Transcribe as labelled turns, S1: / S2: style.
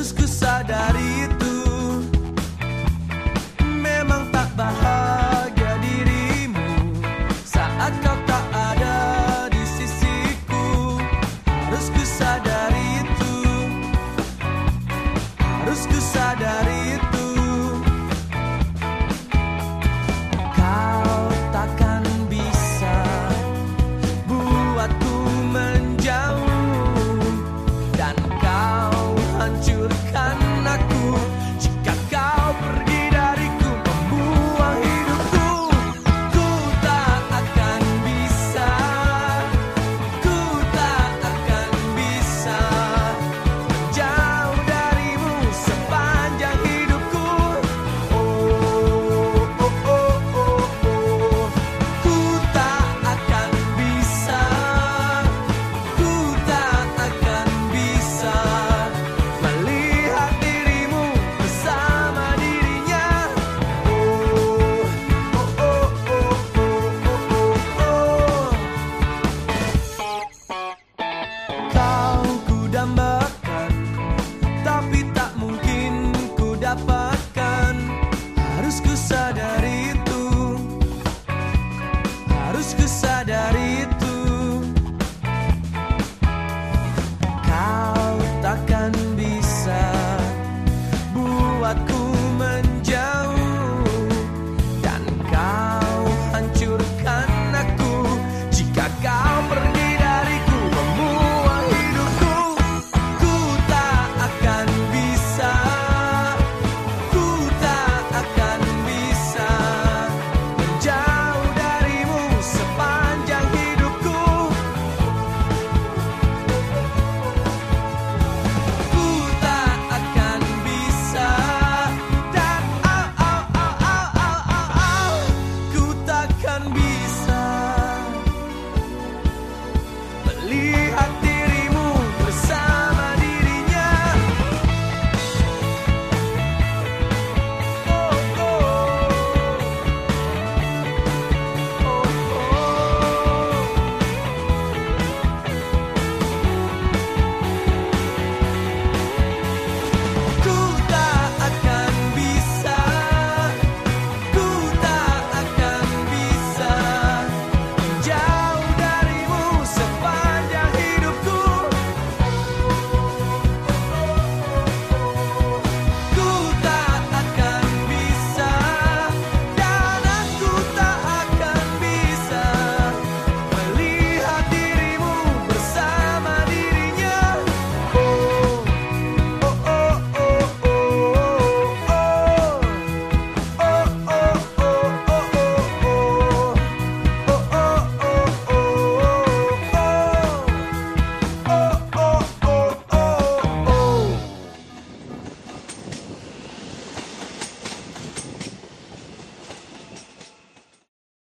S1: harus ku